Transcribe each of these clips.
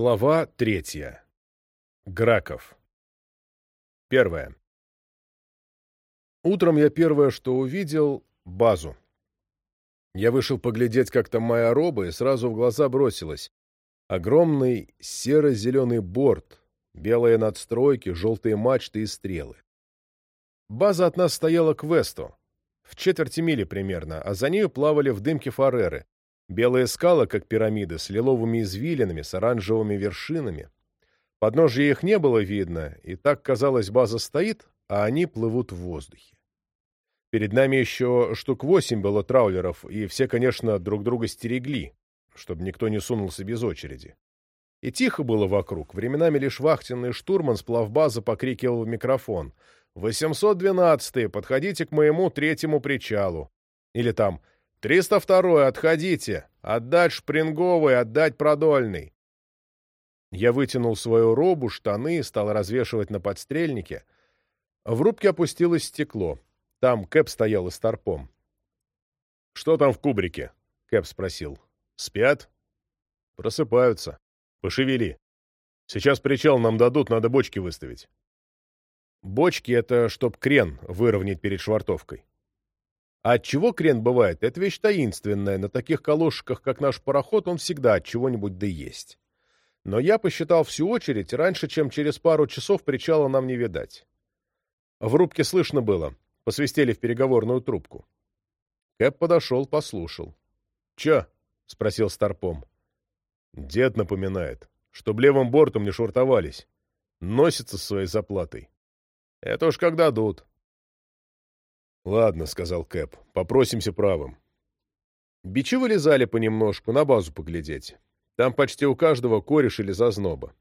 Глава третья. Граков. Первое. Утром я первое, что увидел — базу. Я вышел поглядеть, как там моя роба, и сразу в глаза бросилось. Огромный серо-зеленый борт, белые надстройки, желтые мачты и стрелы. База от нас стояла к весту, в четверти мили примерно, а за нею плавали в дымке фареры, Белые скалы, как пирамиды, с лиловыми извилинами, с оранжевыми вершинами. Подножья их не было видно, и так, казалось, база стоит, а они плывут в воздухе. Перед нами еще штук восемь было траулеров, и все, конечно, друг друга стерегли, чтобы никто не сунулся без очереди. И тихо было вокруг, временами лишь вахтенный штурман с плавбазы покрикивал в микрофон «812-й, подходите к моему третьему причалу!» Или там «Триста второй, отходите! Отдать шпринговый, отдать продольный!» Я вытянул свою робу, штаны, стал развешивать на подстрельнике. В рубке опустилось стекло. Там Кэп стоял и с торпом. «Что там в кубрике?» — Кэп спросил. «Спят?» «Просыпаются. Пошевели. Сейчас причал нам дадут, надо бочки выставить». «Бочки — это чтоб крен выровнять перед швартовкой». А от чего крен бывает, это вещь таинственная. На таких колошках, как наш пароход, он всегда от чего-нибудь да есть. Но я посчитал всю очередь, раньше, чем через пару часов причала нам не видать. В рубке слышно было. Посвистели в переговорную трубку. Кэп подошел, послушал. — Чё? — спросил Старпом. — Дед напоминает, чтоб левым бортом не швартовались. Носится с своей заплатой. — Это уж когда дадут. «Ладно», — сказал Кэп, — «попросимся правым». Бичи вылезали понемножку, на базу поглядеть. Там почти у каждого кореш или зазноба.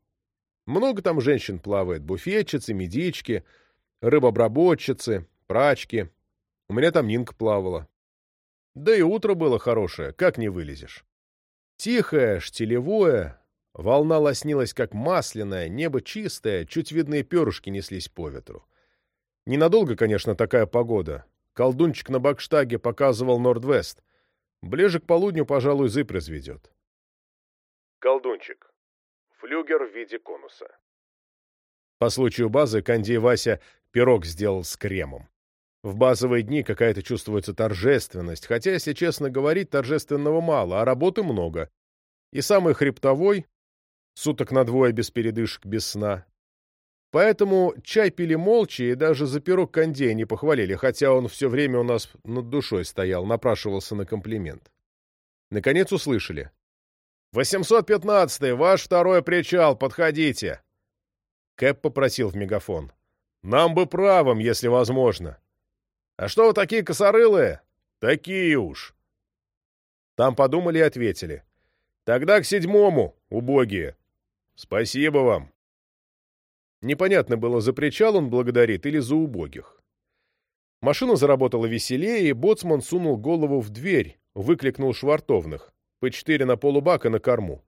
Много там женщин плавает, буфетчицы, медички, рыбообработчицы, прачки. У меня там Нинка плавала. Да и утро было хорошее, как не вылезешь. Тихое, штилевое, волна лоснилась как масляная, небо чистое, чуть видные перышки неслись по ветру. Ненадолго, конечно, такая погода. Колдунчик на бакштаге показывал Норд-Вест. Ближе к полудню, пожалуй, зыб разведет. Колдунчик. Флюгер в виде конуса. По случаю базы Канди и Вася пирог сделал с кремом. В базовые дни какая-то чувствуется торжественность, хотя, если честно говорить, торжественного мало, а работы много. И самый хребтовой, суток на двое без передышек, без сна, Поэтому чай пили молча и даже за пирог кондея не похвалили, хотя он все время у нас над душой стоял, напрашивался на комплимент. Наконец услышали. «815-й, ваш второй причал, подходите!» Кэп попросил в мегафон. «Нам бы правым, если возможно». «А что вы такие косорылые?» «Такие уж». Там подумали и ответили. «Тогда к седьмому, убогие». «Спасибо вам». Непонятно было, за причал он благодарит или за убогих. Машина заработала веселее, и боцман сунул голову в дверь, выкликнул швартовных, по четыре на полубака на корму.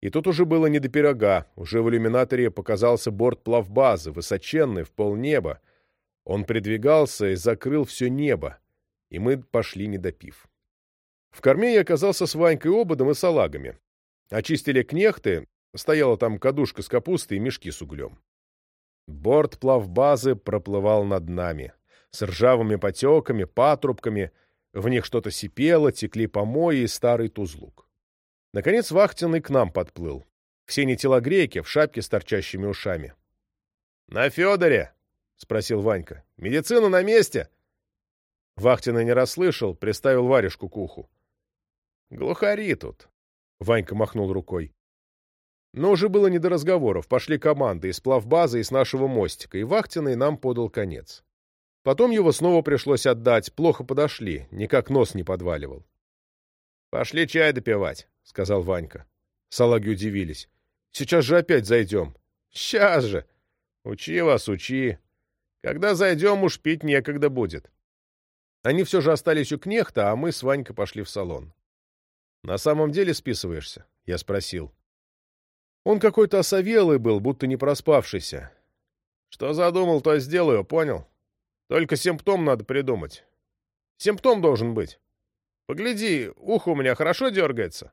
И тут уже было не до пирога, уже в иллюминаторе показался борт плавбазы, высоченный, в полнеба. Он придвигался и закрыл все небо, и мы пошли не допив. В корме я оказался с Ванькой ободом и салагами. Очистили кнехты, стояла там кадушка с капустой и мешки с углем. Борт плавбазы проплывал над нами. С ржавыми потеками, патрубками. В них что-то сипело, текли помои и старый тузлук. Наконец вахтенный к нам подплыл. Все не телогрейки, в шапке с торчащими ушами. — На Федоре? — спросил Ванька. — Медицина на месте? Вахтенный не расслышал, приставил варежку к уху. — Глухари тут. Ванька махнул рукой. Но уже было не до разговоров, пошли команды из плавбазы и с нашего мостика, и вахтенный нам подал конец. Потом его снова пришлось отдать, плохо подошли, никак нос не подваливал. — Пошли чай допивать, — сказал Ванька. Салаги удивились. — Сейчас же опять зайдем. — Сейчас же. Учи вас, учи. Когда зайдем, уж пить некогда будет. Они все же остались у кнехта, а мы с Ванькой пошли в салон. — На самом деле списываешься? — я спросил. — он какой-то осовелый был, будто не проспавшийся. Что задумал, то сделаю, понял? Только симптом надо придумать. Симптом должен быть. Погляди, ухо у меня хорошо дергается.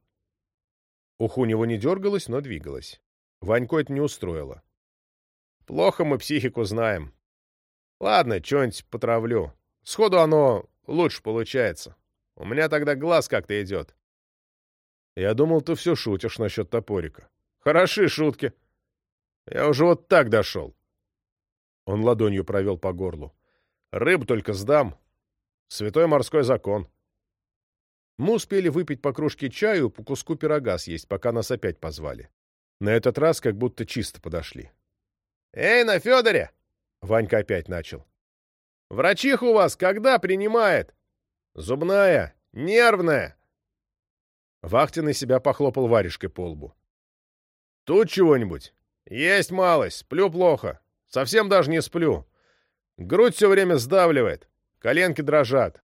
Уху у него не дергалось, но двигалось. Ваньку это не устроило. Плохо мы психику знаем. Ладно, что-нибудь потравлю. Сходу оно лучше получается. У меня тогда глаз как-то идет. Я думал, ты все шутишь насчет топорика. Хороши шутки. Я уже вот так дошел. Он ладонью провел по горлу. Рыбу только сдам. Святой морской закон. Мы успели выпить по кружке чаю, по куску пирога съесть, пока нас опять позвали. На этот раз как будто чисто подошли. «Эй, на Федоре!» — Ванька опять начал. «Врачиха у вас когда принимает?» «Зубная, нервная!» Вахтенный себя похлопал варежкой по лбу. «Тут чего-нибудь?» «Есть малость, сплю плохо. Совсем даже не сплю. Грудь все время сдавливает, коленки дрожат.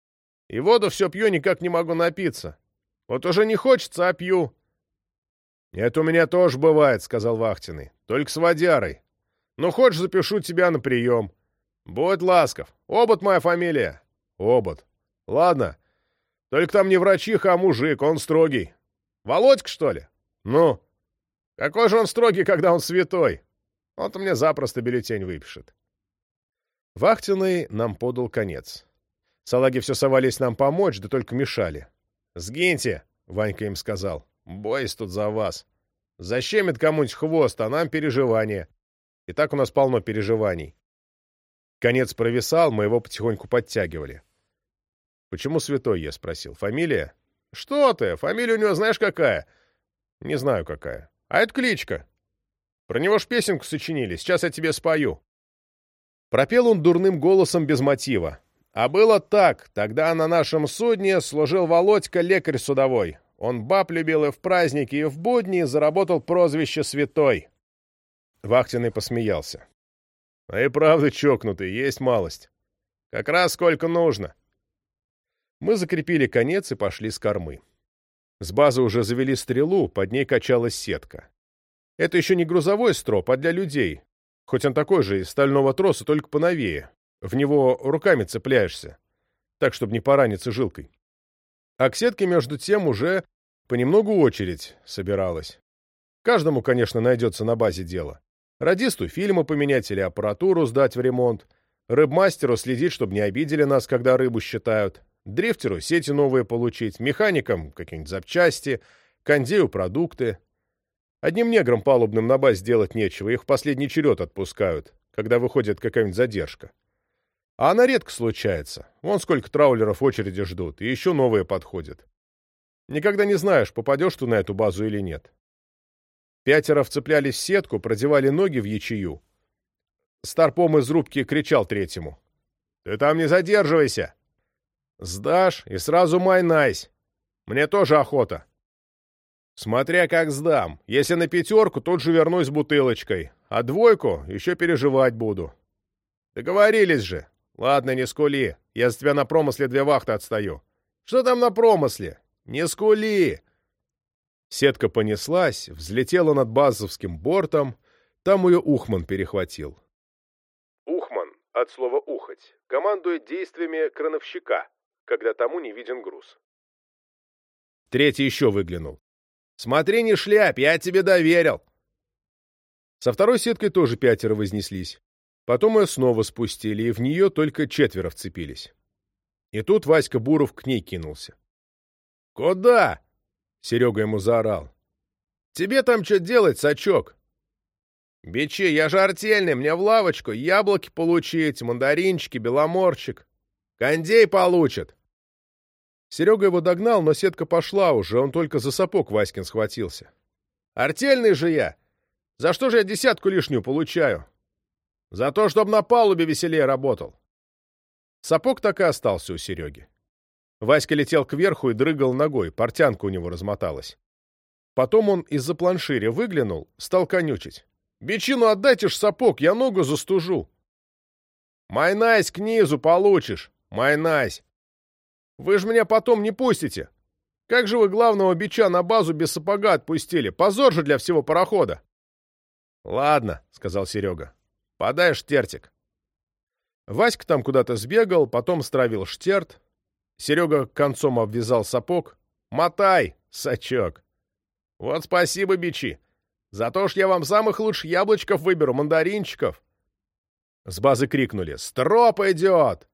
И воду все пью, никак не могу напиться. Вот уже не хочется, а пью. «Это у меня тоже бывает», — сказал Вахтиный. «Только с водярой. Ну, хочешь, запишу тебя на прием. Будь ласков. Обод моя фамилия». «Обод. Ладно. Только там не врачиха, а мужик, он строгий. Володька, что ли? Ну? Какой же он строгий, когда он святой? Он-то мне запросто бюллетень выпишет». Вахтиный нам подал конец. Салаги все совались нам помочь, да только мешали. «Сгиньте!» — Ванька им сказал. «Боюсь тут за вас. Защемит кому-нибудь хвост, а нам переживания. И так у нас полно переживаний». Конец провисал, мы его потихоньку подтягивали. «Почему святой?» — я спросил. «Фамилия?» «Что ты? Фамилия у него знаешь какая?» «Не знаю какая. А это кличка. Про него ж песенку сочинили. Сейчас я тебе спою». Пропел он дурным голосом без мотива. А было так. Тогда на нашем судне служил Володька лекарь судовой. Он баб любил и в праздники, и в будни, и заработал прозвище «Святой». Вахтенный посмеялся. А и правда чокнутый, есть малость. Как раз сколько нужно. Мы закрепили конец и пошли с кормы. С базы уже завели стрелу, под ней качалась сетка. Это еще не грузовой строп, а для людей. Хоть он такой же, из стального троса, только поновее. В него руками цепляешься, так, чтобы не пораниться жилкой. А к сетке, между тем, уже понемногу очередь собиралась. Каждому, конечно, найдется на базе дело. Радисту фильмы поменять или аппаратуру сдать в ремонт, рыбмастеру следить, чтобы не обидели нас, когда рыбу считают, дрифтеру сети новые получить, механикам какие-нибудь запчасти, кондею продукты. Одним неграм палубным на базе делать нечего, их в последний черед отпускают, когда выходит какая-нибудь задержка. А она редко случается. Вон сколько траулеров в очереди ждут, и еще новые подходят. Никогда не знаешь, попадешь ты на эту базу или нет. Пятеро вцеплялись в сетку, продевали ноги в ячею. Старпом из рубки кричал третьему. «Ты там не задерживайся! Сдашь и сразу майнайсь! Мне тоже охота!» «Смотря как сдам. Если на пятерку, тут же вернусь с бутылочкой, а двойку еще переживать буду. Договорились же!» «Ладно, не скули. Я за тебя на промысле две вахты отстаю». «Что там на промысле? Не скули!» Сетка понеслась, взлетела над базовским бортом, там ее Ухман перехватил. Ухман, от слова «ухать», командует действиями крановщика, когда тому не виден груз. Третий еще выглянул. «Смотри, не шляпь, я тебе доверил!» Со второй сеткой тоже пятеро вознеслись. Потом ее снова спустили, и в нее только четверо вцепились. И тут Васька Буров к ней кинулся. «Куда?» — Серега ему заорал. «Тебе там что делать, сачок?» «Бичи, я же артельный, мне в лавочку яблоки получить, мандаринчики, беломорчик. Кондей получит!» Серега его догнал, но сетка пошла уже, он только за сапог Васькин схватился. «Артельный же я! За что же я десятку лишнюю получаю?» За то, чтобы на палубе веселее работал. Сапог так и остался у Сереги. Васька летел кверху и дрыгал ногой, портянка у него размоталась. Потом он из-за планширя выглянул, стал конючить. «Бичину отдайте ж сапог, я ногу застужу!» «Майнась к низу получишь! Майнась! Вы ж меня потом не пустите! Как же вы главного бича на базу без сапога отпустили? Позор же для всего парохода!» «Ладно», — сказал Серега. Подай штертик. Васька там куда-то сбегал, потом стравил штерт. Серега концом обвязал сапог. Мотай, сачок. Вот спасибо, бичи. Зато ж я вам самых лучших яблочков выберу, мандаринчиков. С базы крикнули «Строп идет!».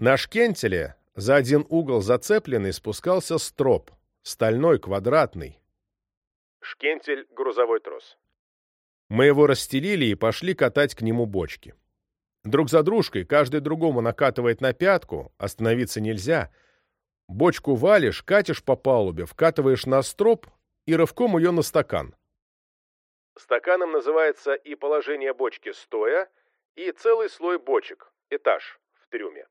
На шкентеле за один угол зацепленный спускался строп, стальной, квадратный. Шкентель — грузовой трос. Мы его расстелили и пошли катать к нему бочки. Друг за дружкой, каждый другому накатывает на пятку, остановиться нельзя. Бочку валишь, катишь по палубе, вкатываешь на строп и рывком ее на стакан. Стаканом называется и положение бочки стоя, и целый слой бочек, этаж, в трюме.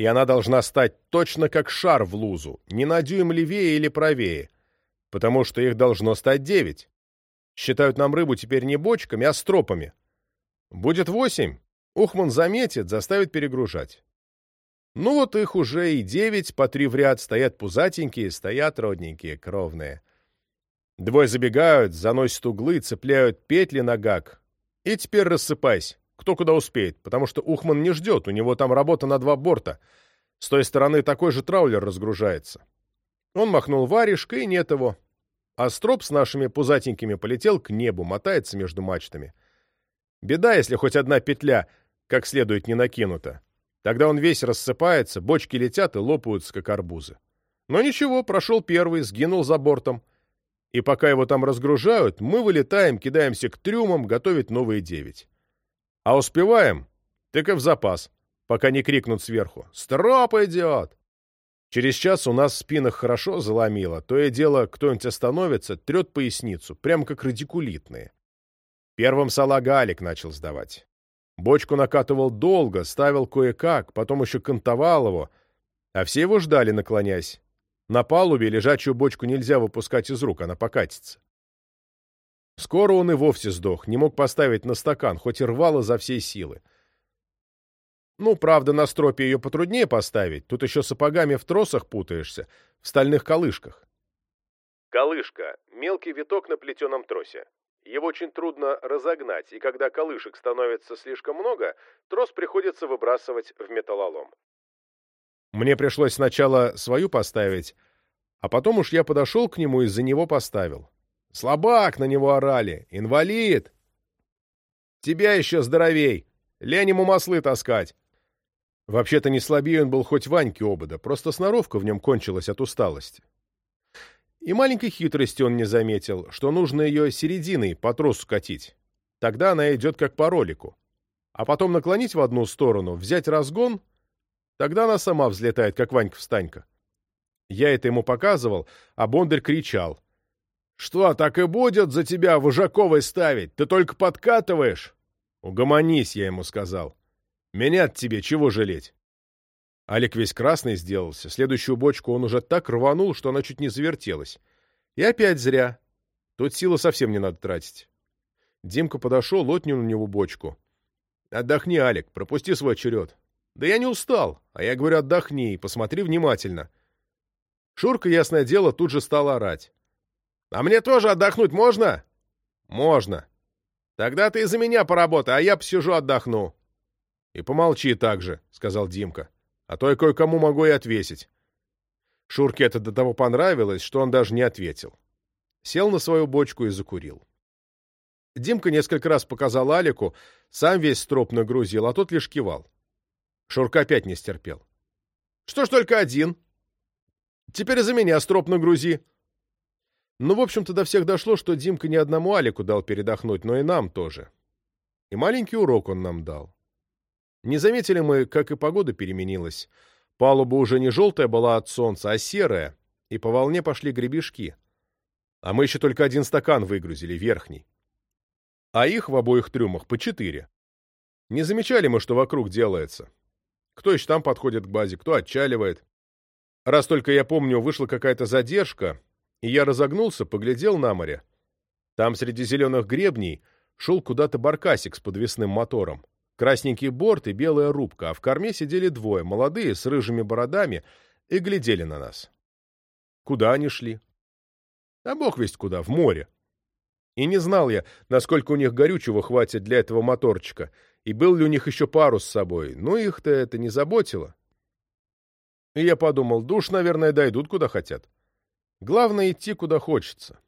И она должна стать точно как шар в лузу, не на дюйм левее или правее, потому что их должно стать девять. Считают нам рыбу теперь не бочками, а стропами. Будет восемь, Ухман заметит, заставит перегружать. Ну вот их уже и девять, по три в ряд, стоят пузатенькие, стоят родненькие, кровные. Двое забегают, заносят углы, цепляют петли на гак. И теперь рассыпайся, кто куда успеет, потому что Ухман не ждет, у него там работа на два борта. С той стороны такой же траулер разгружается. Он махнул варежкой, и нет его. А строп с нашими пузатенькими полетел к небу, мотается между мачтами. Беда, если хоть одна петля как следует не накинута. Тогда он весь рассыпается, бочки летят и лопаются, как арбузы. Но ничего, прошел первый, сгинул за бортом. И пока его там разгружают, мы вылетаем, кидаемся к трюмам, готовить новые девять. А успеваем, так и в запас, пока не крикнут сверху «Строп идет!». Через час у нас в спинах хорошо заломило, то и дело кто-нибудь остановится, трет поясницу, прямо как радикулитные. Первым салага Алик начал сдавать. Бочку накатывал долго, ставил кое-как, потом еще кантовал его, а все его ждали, наклонясь. На палубе лежачую бочку нельзя выпускать из рук, она покатится. Скоро он и вовсе сдох, не мог поставить на стакан, хоть и рвало за всей силы. Ну, правда, на стропе ее потруднее поставить, тут еще сапогами в тросах путаешься, в стальных колышках. Колышка — мелкий виток на плетеном тросе. Его очень трудно разогнать, и когда колышек становится слишком много, трос приходится выбрасывать в металлолом. Мне пришлось сначала свою поставить, а потом уж я подошел к нему и за него поставил. Слабак на него орали, инвалид. Тебя еще здоровей, лень ему маслы таскать. Вообще-то не слабее он был хоть Ваньки обода, просто сноровка в нем кончилась от усталости. И маленькой хитрости он не заметил, что нужно ее серединой по тросу катить. Тогда она идет как по ролику. А потом наклонить в одну сторону, взять разгон, тогда она сама взлетает, как Ванька-встанька. Я это ему показывал, а Бондарь кричал. «Что, так и будет за тебя Вожаковой ставить? Ты только подкатываешь?» «Угомонись», — я ему сказал. меня тебе чего жалеть?» Алик весь красный сделался. Следующую бочку он уже так рванул, что она чуть не завертелась. И опять зря. Тут силы совсем не надо тратить. Димка подошел, отнял у него бочку. «Отдохни, Алик, пропусти свой черед». «Да я не устал, а я говорю, отдохни и посмотри внимательно». Шурка, ясное дело, тут же стал орать. «А мне тоже отдохнуть можно?» «Можно». «Тогда ты из-за меня поработай, а я посижу отдохну». «И помолчи так же», — сказал Димка а то я кое-кому могу и отвесить. Шурке это до того понравилось, что он даже не ответил. Сел на свою бочку и закурил. Димка несколько раз показал Алику, сам весь строп нагрузил, а тот лишь кивал. Шурка опять не стерпел. — Что ж только один? Теперь за меня строп нагрузи. Ну, в общем-то, до всех дошло, что Димка не одному Алику дал передохнуть, но и нам тоже. И маленький урок он нам дал. Не заметили мы, как и погода переменилась. Палуба уже не желтая была от солнца, а серая, и по волне пошли гребешки. А мы еще только один стакан выгрузили, верхний. А их в обоих трюмах по четыре. Не замечали мы, что вокруг делается. Кто еще там подходит к базе, кто отчаливает. Раз только я помню, вышла какая-то задержка, и я разогнулся, поглядел на море. Там среди зеленых гребней шел куда-то баркасик с подвесным мотором. Красненький борт и белая рубка, а в корме сидели двое, молодые, с рыжими бородами, и глядели на нас. Куда они шли? А бог весть куда, в море. И не знал я, насколько у них горючего хватит для этого моторчика, и был ли у них еще парус с собой, но их-то это не заботило. И я подумал, душ, наверное, дойдут куда хотят. Главное идти, куда хочется.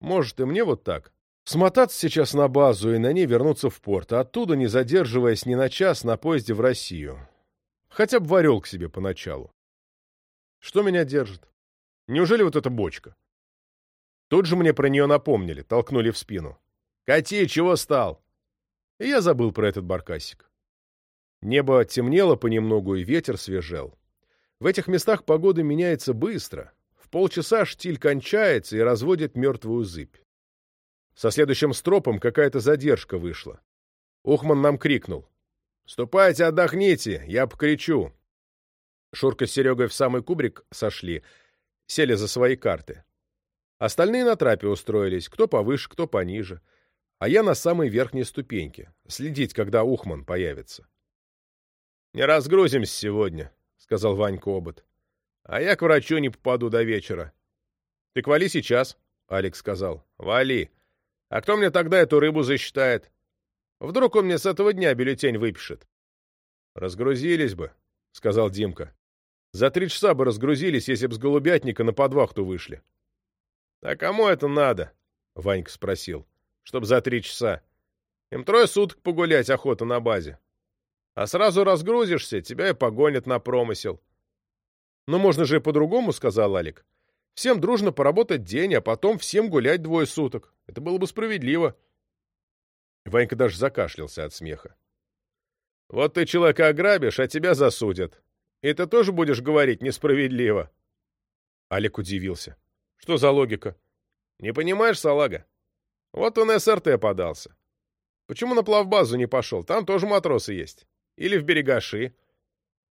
Может, и мне вот так. Смотаться сейчас на базу и на ней вернуться в порт, а оттуда, не задерживаясь ни на час, на поезде в Россию. Хотя бы варел к себе поначалу. Что меня держит? Неужели вот эта бочка? Тут же мне про нее напомнили, толкнули в спину. «Кати, чего стал?» И я забыл про этот баркасик. Небо темнело понемногу, и ветер свежел. В этих местах погода меняется быстро. Полчаса штиль кончается и разводит мертвую зыбь. Со следующим стропом какая-то задержка вышла. Ухман нам крикнул. «Ступайте, отдохните, я покричу». Шурка с Серегой в самый кубрик сошли, сели за свои карты. Остальные на трапе устроились, кто повыше, кто пониже. А я на самой верхней ступеньке, следить, когда Ухман появится. «Не разгрузимся сегодня», — сказал Ванька Обод. «А я к врачу не попаду до вечера». «Ты вали сейчас», — Алекс сказал. «Вали. А кто мне тогда эту рыбу засчитает? Вдруг он мне с этого дня бюллетень выпишет? Разгрузились бы, — сказал Димка. За три часа бы разгрузились, если б с голубятника на подвахту вышли. — А кому это надо? — Ванька спросил. — Чтоб за три часа. Им трое суток погулять охота на базе. А сразу разгрузишься, тебя и погонят на промысел. — Ну, можно же по-другому, — сказал Алик. Всем дружно поработать день, а потом всем гулять двое суток. Это было бы справедливо. Ванька даже закашлялся от смеха. «Вот ты человека ограбишь, а тебя засудят. И ты тоже будешь говорить несправедливо?» Алик удивился. «Что за логика?» «Не понимаешь, салага? Вот он СРТ подался. Почему на плавбазу не пошел? Там тоже матросы есть. Или в берегаши.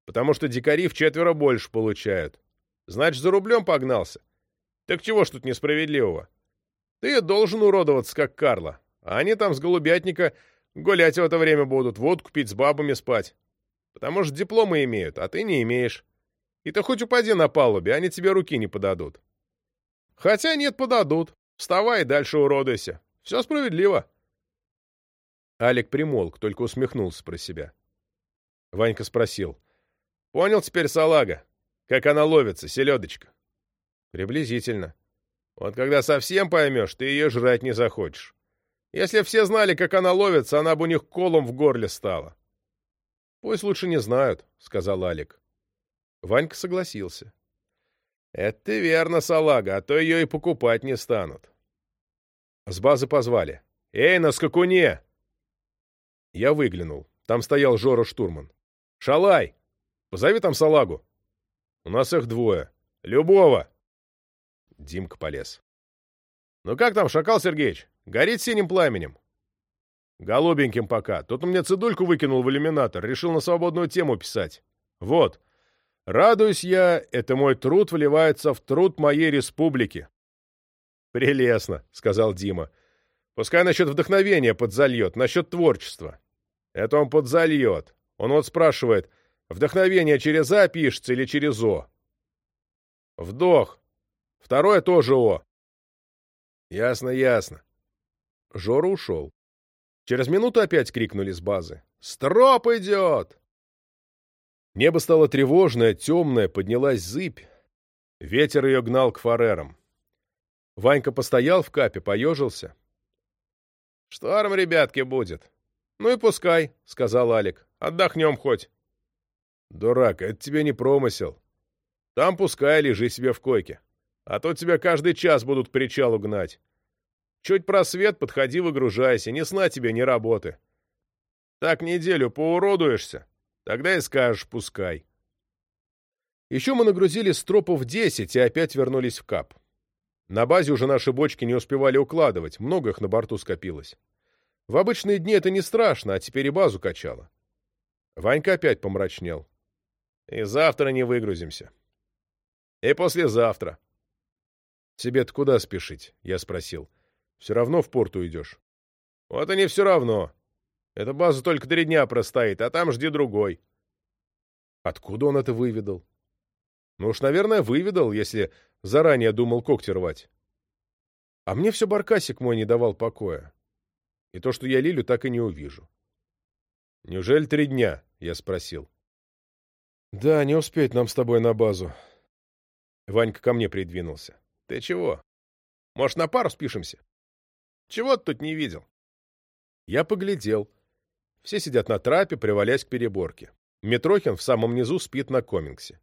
Потому что дикари в четверо больше получают. Значит, за рублем погнался. Так чего ж тут несправедливого? Ты должен уродоваться, как Карла, а они там с голубятника гулять в это время будут, водку пить, с бабами спать. Потому что дипломы имеют, а ты не имеешь. И ты хоть упади на палубе, они тебе руки не подадут. Хотя нет, подадут. Вставай и дальше уродуйся. Все справедливо. Алик примолк, только усмехнулся про себя. Ванька спросил. Понял теперь, салага, как она ловится, селедочка? Приблизительно. Вот когда совсем поймешь, ты ее жрать не захочешь. Если все знали, как она ловится, она бы у них колом в горле стала. Пусть лучше не знают, — сказал Алик. Ванька согласился. Это верно, салага, а то ее и покупать не станут. С базы позвали. «Эй, на скакуне!» Я выглянул. Там стоял Жора Штурман. «Шалай! Позови там салагу. У нас их двое. Любого!» Димка полез. «Ну как там, Шакал Сергеевич? Горит синим пламенем?» «Голубеньким пока. Тут у меня цедульку выкинул в иллюминатор. Решил на свободную тему писать. Вот. Радуюсь я, это мой труд вливается в труд моей республики». «Прелестно», — сказал Дима. «Пускай насчет вдохновения подзальет, насчет творчества». «Это он подзальет. Он вот спрашивает, вдохновение через А пишется или через О?» «Вдох», Второе тоже О. Ясно, ясно. Жора ушел. Через минуту опять крикнули с базы. «Строп идет!» Небо стало тревожное, темное, поднялась зыбь. Ветер ее гнал к фарерам. Ванька постоял в капе, поежился. «Шторм, ребятки, будет». «Ну и пускай», — сказал Алик. «Отдохнем хоть». «Дурак, это тебе не промысел. Там пускай лежи себе в койке». А то тебя каждый час будут к причалу гнать. Чуть просвет, подходи, выгружайся, не сна тебе, ни работы. Так неделю поуродуешься, тогда и скажешь «пускай». Еще мы нагрузили стропов десять и опять вернулись в кап. На базе уже наши бочки не успевали укладывать, много их на борту скопилось. В обычные дни это не страшно, а теперь и базу качало. Ванька опять помрачнел. И завтра не выгрузимся. И послезавтра. «Тебе-то куда спешить?» — я спросил. «Все равно в порт уйдешь». «Вот и не все равно. Эта база только три дня простоит, а там жди другой». Откуда он это выведал? Ну уж, наверное, выведал, если заранее думал когти рвать. А мне все баркасик мой не давал покоя. И то, что я Лилю, так и не увижу. «Неужели три дня?» — я спросил. «Да, не успеть нам с тобой на базу. Ванька ко мне придвинулся. Ты чего? Может, на пару спишемся? Чего ты тут не видел? Я поглядел. Все сидят на трапе, привалясь к переборке. Митрохин в самом низу спит на комингсе.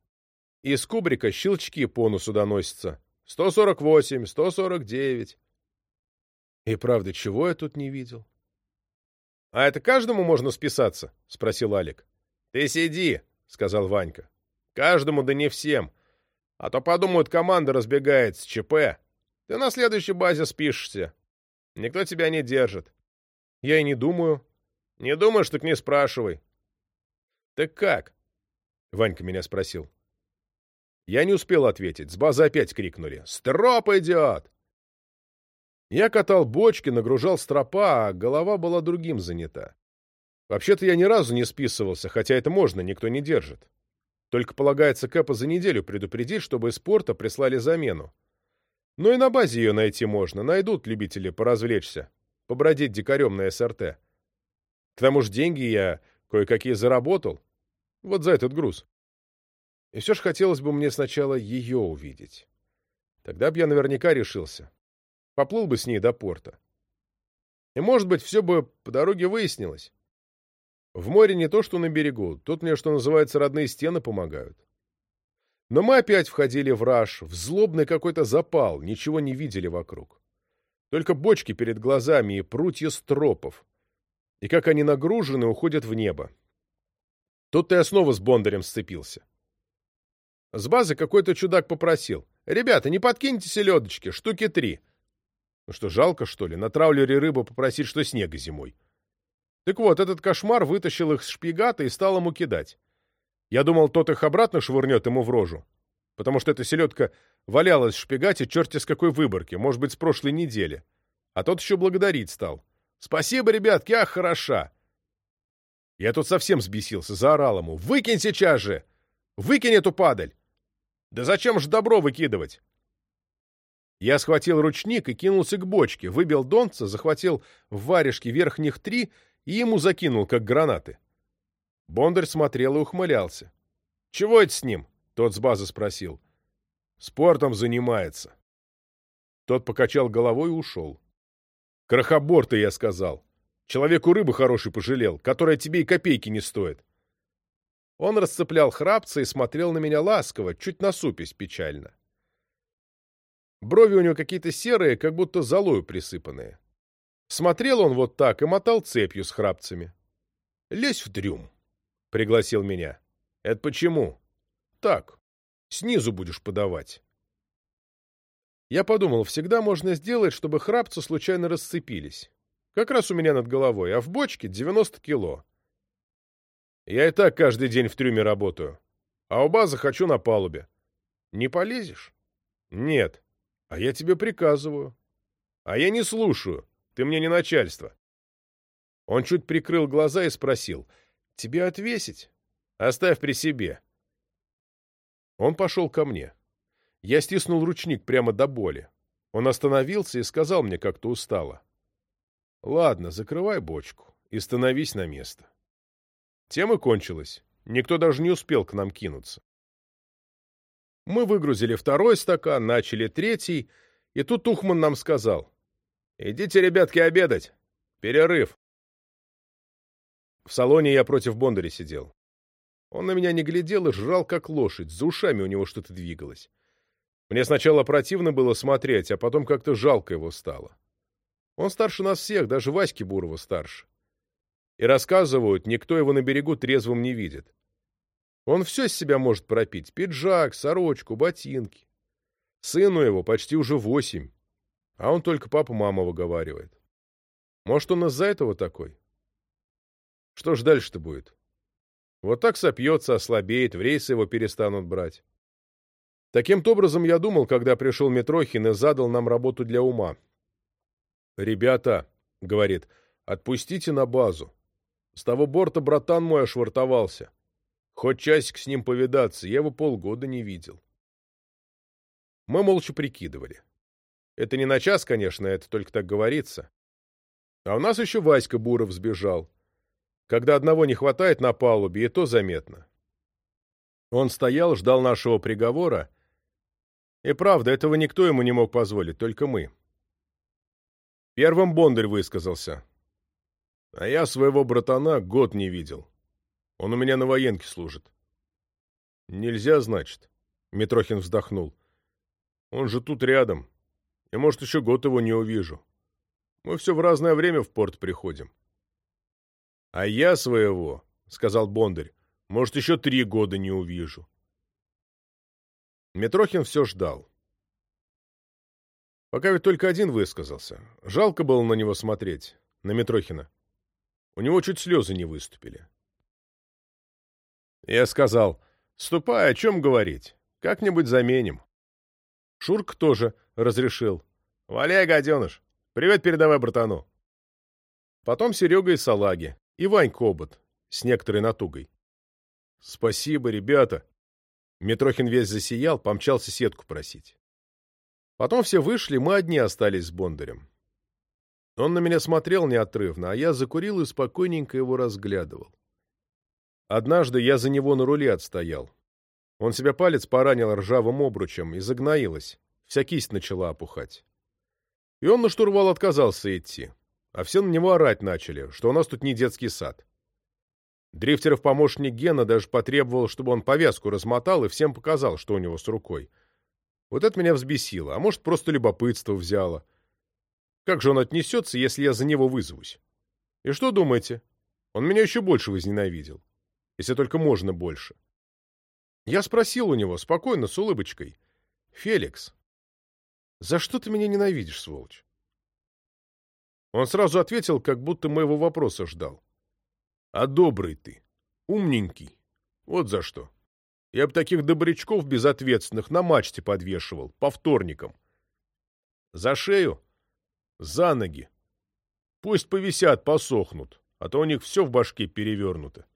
Из кубрика щелчки по носу доносятся. 148, 149. И правда, чего я тут не видел? — А это каждому можно списаться? — спросил Алик. — Ты сиди, — сказал Ванька. — Каждому, да не всем. А то подумают, команда разбегается, ЧП. Ты на следующей базе спишешься. Никто тебя не держит. — Я и не думаю. — Не думаешь, так не спрашивай. — Так как? — Ванька меня спросил. Я не успел ответить. С базы опять крикнули. «Строп идет!» Я катал бочки, нагружал стропа, а голова была другим занята. Вообще-то я ни разу не списывался, хотя это можно, никто не держит. Только полагается Кэпа за неделю предупредить, чтобы из порта прислали замену. Но и на базе ее найти можно, найдут любители поразвлечься, побродить дикарем на СРТ. К тому же деньги я кое-какие заработал. Вот за этот груз. И все же хотелось бы мне сначала ее увидеть. Тогда б я наверняка решился. Поплыл бы с ней до порта. И, может быть, все бы по дороге выяснилось. В море не то, что на берегу. Тут мне, что называется, родные стены помогают. Но мы опять входили в раж, в злобный какой-то запал, ничего не видели вокруг. Только бочки перед глазами и прутья стропов. И как они нагружены, уходят в небо. Тут-то я снова с Бондарем сцепился. С базы какой-то чудак попросил. «Ребята, не подкиньте селедочки, штуки три». Ну что, жалко, что ли, на траулере рыбу попросить, что снега зимой? Так вот, этот кошмар вытащил их с шпигата и стал ему кидать. Я думал, тот их обратно швырнет ему в рожу, потому что эта селедка валялась в шпигате черти с какой выборки, может быть, с прошлой недели. А тот еще благодарить стал. «Спасибо, ребятки, ах, хороша!» Я тут совсем сбесился, заорал ему. «Выкинь сейчас же! Выкинь эту падаль! Да зачем ж добро выкидывать? Я схватил ручник и кинулся к бочке, выбил донца, захватил в варежке верхних три и ему закинул, как гранаты. Бондарь смотрел и ухмылялся. — Чего это с ним? — тот с базы спросил. — Спортом занимается. Тот покачал головой и ушел. — Крохобор ты, я сказал. Человеку рыбы хороший пожалел, которая тебе и копейки не стоит. Он расцеплял храпца и смотрел на меня ласково, чуть насупясь печально. Брови у него какие-то серые, как будто золою присыпанные. Смотрел он вот так и мотал цепью с храпцами. «Лезь в дрюм», — пригласил меня. «Это почему?» «Так, снизу будешь подавать». Я подумал, всегда можно сделать, чтобы храпцы случайно расцепились. Как раз у меня над головой, а в бочке 90 кило. Я и так каждый день в трюме работаю. А у базы хочу на палубе. Не полезешь? Нет. А я тебе приказываю. А я не слушаю. Ты мне не начальство. Он чуть прикрыл глаза и спросил. Тебе отвесить? Оставь при себе. Он пошел ко мне. Я стиснул ручник прямо до боли. Он остановился и сказал мне как-то устало. Ладно, закрывай бочку и становись на место. Тема кончилась. Никто даже не успел к нам кинуться. Мы выгрузили второй стакан, начали третий, и тут Тухман нам сказал. «Идите, ребятки, обедать. Перерыв». В салоне я против Бондаря сидел. Он на меня не глядел и жрал, как лошадь, за ушами у него что-то двигалось. Мне сначала противно было смотреть, а потом как-то жалко его стало. Он старше нас всех, даже Васьки Бурова старше и рассказывают, никто его на берегу трезвым не видит. Он все с себя может пропить — пиджак, сорочку, ботинки. Сыну его почти уже восемь, а он только папа-мама выговаривает. Может, он из-за этого такой? Что ж дальше-то будет? Вот так сопьется, ослабеет, в рейсы его перестанут брать. Таким-то образом я думал, когда пришел Митрохин и задал нам работу для ума. «Ребята», — говорит, — «отпустите на базу. С того борта братан мой ошвартовался. Хоть часик с ним повидаться, я его полгода не видел. Мы молча прикидывали. Это не на час, конечно, это только так говорится. А у нас еще Васька Буров сбежал. Когда одного не хватает на палубе, и то заметно. Он стоял, ждал нашего приговора, И правда, этого никто ему не мог позволить, только мы. Первым Бондарь высказался. А я своего братана год не видел. Он у меня на военке служит. Нельзя, значит. Митрохин вздохнул. Он же тут рядом. Я, может, еще год его не увижу. Мы все в разное время в порт приходим. А я своего, — сказал Бондарь, — может, еще три года не увижу. Митрохин все ждал. Пока ведь только один высказался. Жалко было на него смотреть, на Митрохина. У него чуть слезы не выступили. Я сказал, ступай, о чем говорить? Как-нибудь заменим. Шурк тоже разрешил. Валяй, гаденыш, привет передавай братану. Потом Серега и Салаги, и Вань Кобот с некоторой натугой. Спасибо, ребята. Митрохин весь засиял, помчался сетку просить. Потом все вышли, мы одни остались с Бондарем. Он на меня смотрел неотрывно, а я закурил и спокойненько его разглядывал. Однажды я за него на руле отстоял. Он себя палец поранил ржавым обручем и загноилась. Вся кисть начала опухать. И он на штурвал отказался идти. А все на него орать начали, что у нас тут не детский сад. Дрифтеров помощник Гена даже потребовал, чтобы он повязку размотал и всем показал, что у него с рукой. Вот это меня взбесило, а может, просто любопытство взяло. Как же он отнесется, если я за него вызовусь? И что думаете? Он меня еще больше возненавидел если только можно больше. Я спросил у него, спокойно, с улыбочкой. «Феликс, за что ты меня ненавидишь, сволочь?» Он сразу ответил, как будто моего вопроса ждал. «А добрый ты, умненький. Вот за что. Я бы таких добрячков безответственных на мачте подвешивал, по вторникам. За шею? За ноги. Пусть повисят, посохнут, а то у них все в башке перевернуто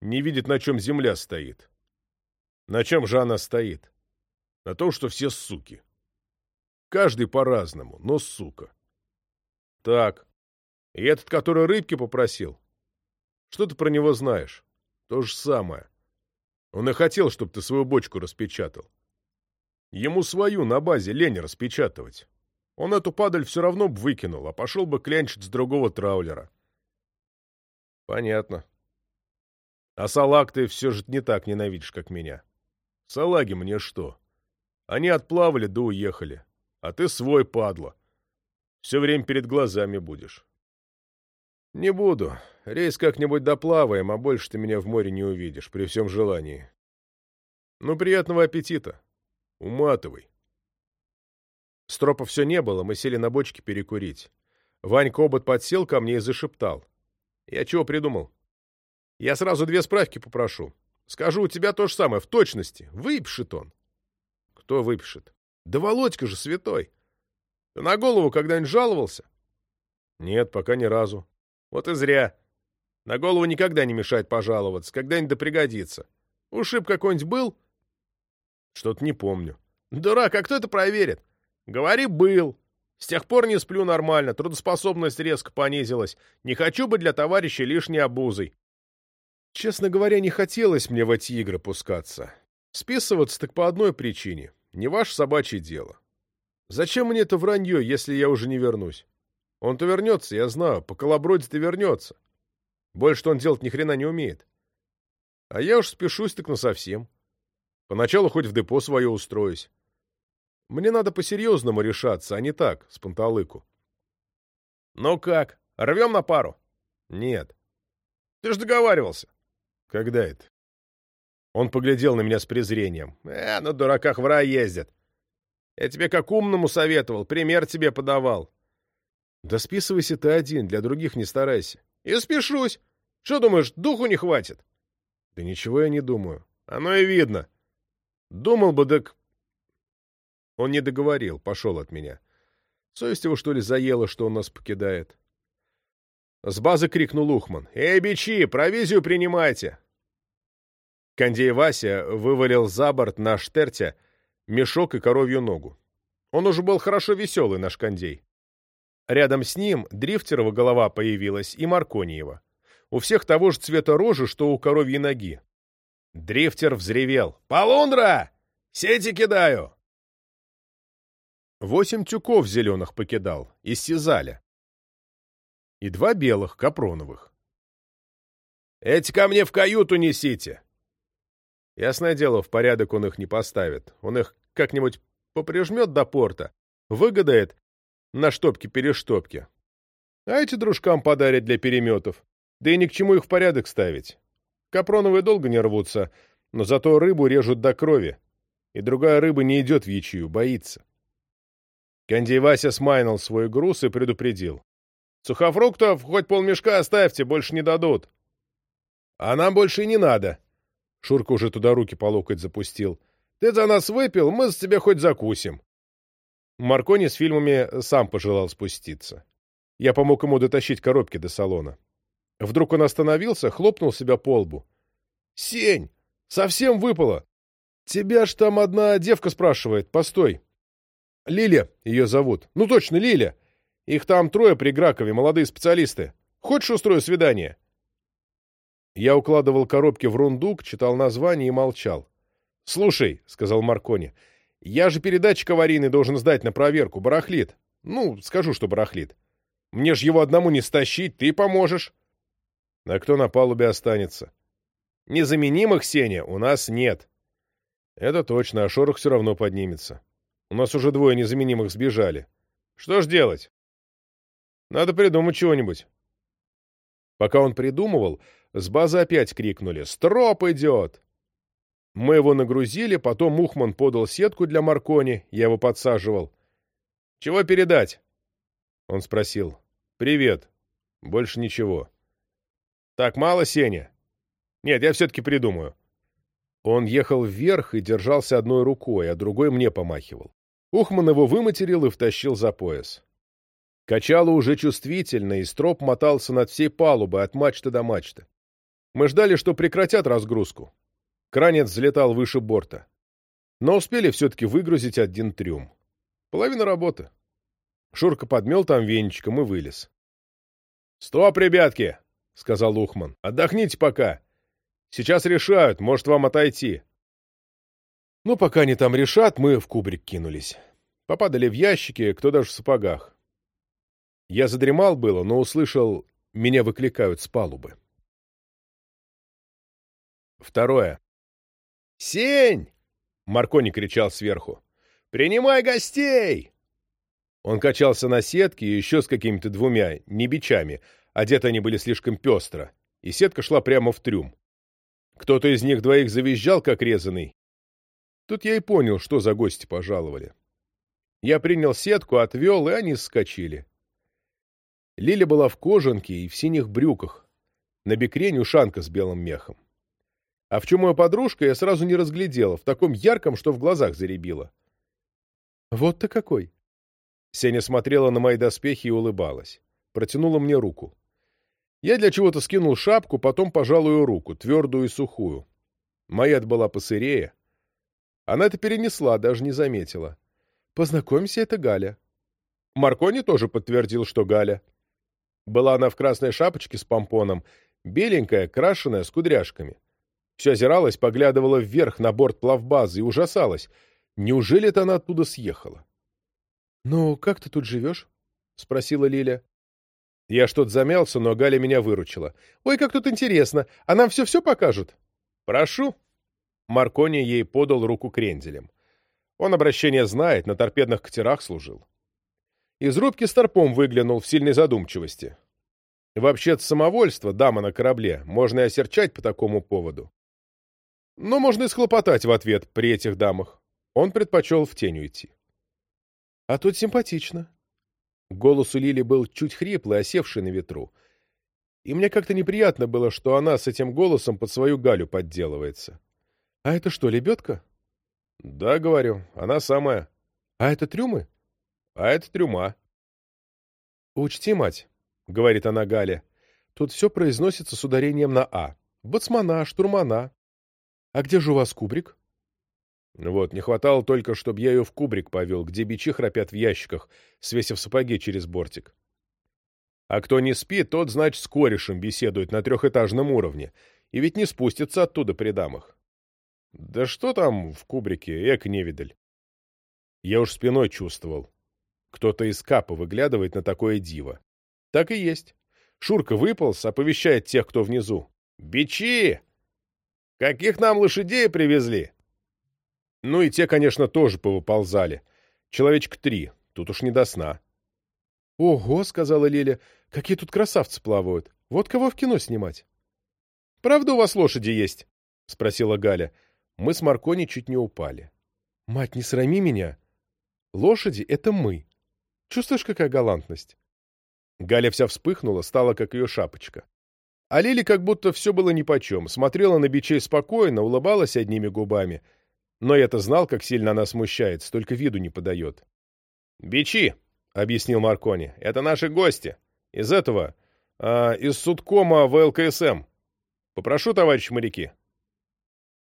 не видит, на чем земля стоит. На чем же она стоит? На том, что все суки. Каждый по-разному, но сука. Так. И этот, который рыбки попросил? Что ты про него знаешь? То же самое. Он и хотел, чтобы ты свою бочку распечатал. Ему свою на базе лень распечатывать. Он эту падаль все равно бы выкинул, а пошел бы клянчить с другого траулера. Понятно. А салаг ты все же не так ненавидишь, как меня. Салаги мне что? Они отплавали да уехали. А ты свой, падла. Все время перед глазами будешь. Не буду. Рейс как-нибудь доплаваем, а больше ты меня в море не увидишь, при всем желании. Ну, приятного аппетита. Уматывай. Стропа все не было, мы сели на бочке перекурить. Вань Кобот подсел ко мне и зашептал. Я чего придумал? Я сразу две справки попрошу. Скажу, у тебя то же самое, в точности. Выпишет он. Кто выпишет? Да Володька же святой. Ты на голову когда-нибудь жаловался? Нет, пока ни разу. Вот и зря. На голову никогда не мешает пожаловаться, когда-нибудь да пригодится. Ушиб какой-нибудь был? Что-то не помню. Дурак, а кто это проверит? Говори, был. С тех пор не сплю нормально, трудоспособность резко понизилась. Не хочу быть для товарища лишней обузой. Честно говоря, не хотелось мне в эти игры пускаться. Списываться так по одной причине. Не ваше собачье дело. Зачем мне это вранье, если я уже не вернусь? Он-то вернется, я знаю, по колоброде-то вернется. Больше он делать ни хрена не умеет. А я уж спешусь так насовсем. Поначалу хоть в депо свое устроюсь. Мне надо по-серьезному решаться, а не так, с панталыку. Ну как, рвем на пару? Нет. Ты же договаривался. Когда это? Он поглядел на меня с презрением. Э, на дураках в рай ездят. Я тебе как умному советовал, пример тебе подавал. Да списывайся ты один, для других не старайся. И спешусь. Что думаешь, духу не хватит? Да ничего я не думаю. Оно и видно. Думал бы, так... Он не договорил, пошел от меня. Совесть его, что ли, заела, что он нас покидает? С базы крикнул Ухман. «Эй, бичи, провизию принимайте!» Кондей Вася вывалил за борт на штерте мешок и коровью ногу. Он уже был хорошо веселый, наш кондей. Рядом с ним дрифтерова голова появилась и Маркониева. У всех того же цвета рожи, что у коровьей ноги. Дрифтер взревел. «Полундра! Сети кидаю!» Восемь тюков зеленых покидал, из сизаля. И два белых, капроновых. «Эти ко мне в каюту несите!» Ясное дело, в порядок он их не поставит. Он их как-нибудь поприжмет до порта, выгадает на штопки-перештопки. А эти дружкам подарят для переметов. Да и ни к чему их в порядок ставить. Капроновые долго не рвутся, но зато рыбу режут до крови. И другая рыба не идет в ячью, боится. Кондей Вася смайнул свой груз и предупредил. «Сухофруктов хоть полмешка оставьте, больше не дадут». «А нам больше и не надо». Шурка уже туда руки по локоть запустил. «Ты за нас выпил, мы с тебя хоть закусим». Маркони с фильмами сам пожелал спуститься. Я помог ему дотащить коробки до салона. Вдруг он остановился, хлопнул себя по лбу. «Сень! Совсем выпало! Тебя ж там одна девка спрашивает. Постой!» «Лиля ее зовут. Ну точно, Лиля! Их там трое при Гракове, молодые специалисты. Хочешь устрою свидание?» Я укладывал коробки в рундук, читал название и молчал. «Слушай», — сказал Маркони, — «я же передатчик аварийный должен сдать на проверку. Барахлит. Ну, скажу, что барахлит. Мне ж его одному не стащить, ты поможешь». А кто на палубе останется? Незаменимых, Сеня, у нас нет. Это точно, а шорох все равно поднимется. У нас уже двое незаменимых сбежали. Что ж делать? Надо придумать чего-нибудь. Пока он придумывал, с базы опять крикнули «Строп идет!». Мы его нагрузили, потом Мухман подал сетку для Маркони, я его подсаживал. «Чего передать?» Он спросил. «Привет. Больше ничего». «Так мало, Сеня?» «Нет, я все-таки придумаю». Он ехал вверх и держался одной рукой, а другой мне помахивал. Ухман его выматерил и втащил за пояс. Качало уже чувствительно, и строп мотался над всей палубой, от мачты до мачты. Мы ждали, что прекратят разгрузку. Кранец взлетал выше борта. Но успели все-таки выгрузить один трюм. Половина работы. Шурка подмел там венчиком и вылез. «Стоп, ребятки!» — сказал Ухман. — Отдохните пока. Сейчас решают, может вам отойти. Ну, пока они там решат, мы в кубрик кинулись. Попадали в ящики, кто даже в сапогах. Я задремал было, но услышал, меня выкликают с палубы. Второе. «Сень!» — Маркони кричал сверху. «Принимай гостей!» Он качался на сетке еще с какими-то двумя, не бичами, Одеты они были слишком пестро, и сетка шла прямо в трюм. Кто-то из них двоих завизжал, как резанный. Тут я и понял, что за гости пожаловали. Я принял сетку, отвел, и они скочили. Лиля была в кожанке и в синих брюках. На бекрень ушанка с белым мехом. А в чем моя подружка, я сразу не разглядела, в таком ярком, что в глазах заребило. «Вот ты какой!» Сеня смотрела на мои доспехи и улыбалась. Протянула мне руку. Я для чего-то скинул шапку, потом пожал ее руку, твердую и сухую. Моя была посырее. Она это перенесла, даже не заметила. «Познакомься, это Галя». Маркони тоже подтвердил, что Галя. Была она в красной шапочке с помпоном, беленькая, крашеная, с кудряшками. Все озиралась, поглядывала вверх на борт плавбазы и ужасалась. Неужели это она оттуда съехала? — Ну, как ты тут живешь? — спросила Лиля. Я что-то замялся, но Галя меня выручила. «Ой, как тут интересно! А нам все-все покажут?» «Прошу!» Маркони ей подал руку кренделем. Он обращение знает, на торпедных катерах служил. Из рубки старпом выглянул в сильной задумчивости. Вообще-то самовольство, дама на корабле, можно и осерчать по такому поводу. Но можно и схлопотать в ответ при этих дамах. Он предпочел в тень уйти. — А тут симпатично, Голос у Лили был чуть хриплый, осевший на ветру. И мне как-то неприятно было, что она с этим голосом под свою Галю подделывается. — А это что, лебедка? — Да, говорю, она самая. — А это трюмы? — А это трюма. — Учти, мать, — говорит она Гале, — тут все произносится с ударением на «а». Боцмана, штурмана. А где же у вас кубрик? Вот, не хватало только, чтобы я ее в кубрик повел, где бичи храпят в ящиках, свесив сапоги через бортик. А кто не спит, тот, значит, с корешем беседует на трехэтажном уровне, и ведь не спустится оттуда при дамах. Да что там в кубрике, эк невидаль. Я уж спиной чувствовал. Кто-то из капа выглядывает на такое диво. Так и есть. Шурка выполз, оповещает тех, кто внизу. «Бичи! Каких нам лошадей привезли?» Ну и те, конечно, тоже повыползали. Человечек три. Тут уж не до сна. «Ого!» — сказала Лиля. «Какие тут красавцы плавают! Вот кого в кино снимать!» «Правда у вас лошади есть?» — спросила Галя. Мы с Маркони чуть не упали. «Мать, не срами меня! Лошади — это мы! Чувствуешь, какая галантность?» Галя вся вспыхнула, стала как ее шапочка. А Лили как будто все было нипочем, смотрела на бичей спокойно, улыбалась одними губами. Но я-то знал, как сильно она смущается, только виду не подает. «Бичи!» — объяснил Маркони. «Это наши гости. Из этого... А, из судкома в ЛКСМ. Попрошу, товарищ моряки».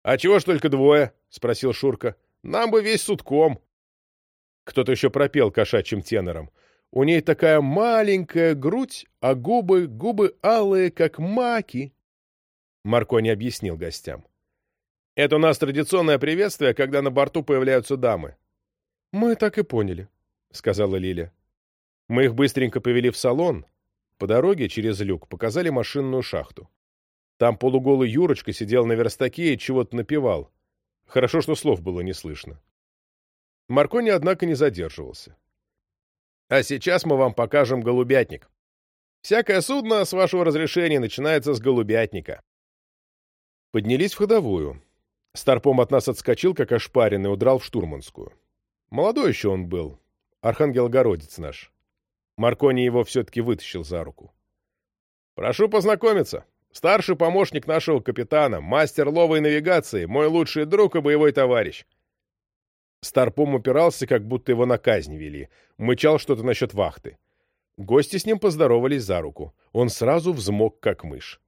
«А чего ж только двое?» — спросил Шурка. «Нам бы весь судком». Кто-то еще пропел кошачьим тенором. У ней такая маленькая грудь, а губы, губы алые, как маки. Маркони объяснил гостям. Это у нас традиционное приветствие, когда на борту появляются дамы. Мы так и поняли, сказала Лиля. Мы их быстренько повели в салон. По дороге через люк показали машинную шахту. Там полуголый Юрочка сидел на верстаке и чего-то напевал. Хорошо, что слов было не слышно. Маркони, однако, не задерживался. А сейчас мы вам покажем голубятник. Всякое судно, с вашего разрешения, начинается с голубятника. Поднялись в ходовую. Старпом от нас отскочил, как ошпаренный, удрал в штурманскую. Молодой еще он был, архангел-огородец наш. Маркони его все-таки вытащил за руку. «Прошу познакомиться. Старший помощник нашего капитана, мастер ловой навигации, мой лучший друг и боевой товарищ. Старпом упирался, как будто его на казнь вели. Мычал что-то насчет вахты. Гости с ним поздоровались за руку. Он сразу взмок, как мышь.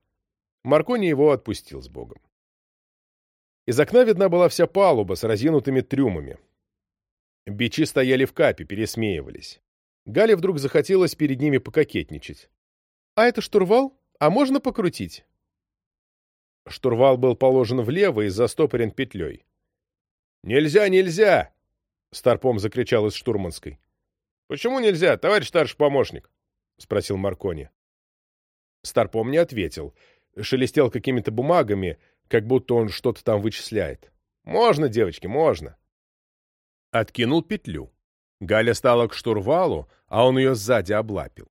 Маркони его отпустил с Богом. Из окна видна была вся палуба с разинутыми трюмами. Бичи стояли в капе, пересмеивались. Гале вдруг захотелось перед ними пококетничать. «А это штурвал? А можно покрутить?» Штурвал был положен влево и застопорен петлей. «Нельзя, нельзя!» — Старпом закричал из штурманской. «Почему нельзя, товарищ старший помощник?» — спросил Маркони. Старпом не ответил. Шелестел какими-то бумагами, как будто он что-то там вычисляет. «Можно, девочки, можно!» Откинул петлю. Галя стала к штурвалу, а он ее сзади облапил.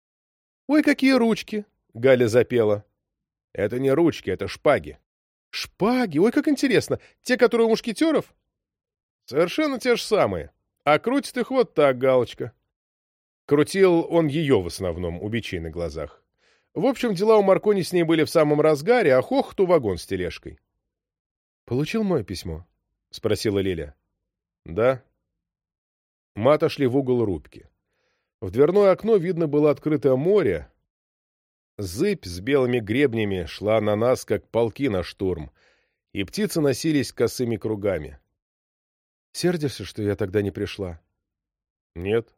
«Ой, какие ручки!» — Галя запела. «Это не ручки, это шпаги». «Шпаги? Ой, как интересно! Те, которые у мушкетеров?» Совершенно те же самые. А крутит их вот так, галочка. Крутил он ее в основном, у бичей на глазах. В общем, дела у Маркони с ней были в самом разгаре, а хохоту вагон с тележкой. «Получил мое письмо?» — спросила Лиля. «Да». Мы отошли в угол рубки. В дверное окно видно было открытое море. Зыбь с белыми гребнями шла на нас, как полки на штурм, и птицы носились косыми кругами. Сердишься, что я тогда не пришла? Нет.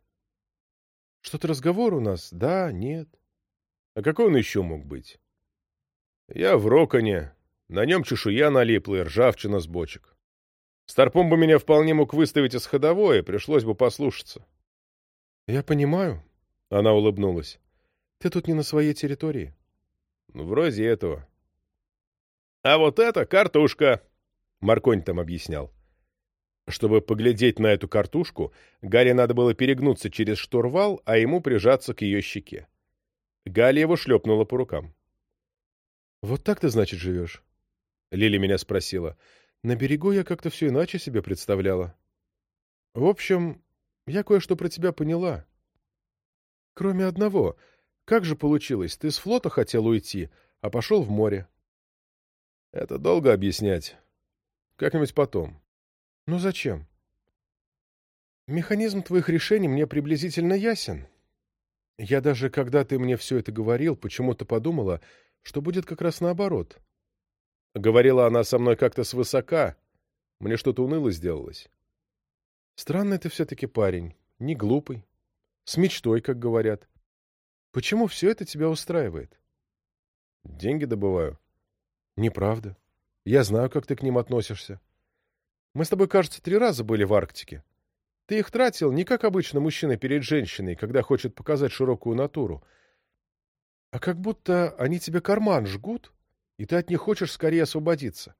Что-то разговор у нас? Да, нет. А какой он еще мог быть? Я в роконе, на нем чешуя налипла и ржавчина с бочек. Старпом бы меня вполне мог выставить из ходовой, пришлось бы послушаться. Я понимаю, — она улыбнулась. Ты тут не на своей территории. Ну, вроде этого. А вот это картушка, — Марконь там объяснял. Чтобы поглядеть на эту картушку, Гарри надо было перегнуться через штурвал, а ему прижаться к ее щеке. Галя его шлепнула по рукам. «Вот так ты, значит, живешь?» Лили меня спросила. «На берегу я как-то все иначе себе представляла. В общем, я кое-что про тебя поняла. Кроме одного. Как же получилось? Ты с флота хотел уйти, а пошел в море». «Это долго объяснять. Как-нибудь потом. Ну зачем? Механизм твоих решений мне приблизительно ясен. Я даже, когда ты мне все это говорил, почему-то подумала, что будет как раз наоборот. Говорила она со мной как-то свысока. Мне что-то уныло сделалось. Странный ты все-таки парень, не глупый, с мечтой, как говорят. Почему все это тебя устраивает? Деньги добываю. Неправда. Я знаю, как ты к ним относишься. Мы с тобой, кажется, три раза были в Арктике. Ты их тратил не как обычно мужчина перед женщиной, когда хочет показать широкую натуру, а как будто они тебе карман жгут, и ты от них хочешь скорее освободиться.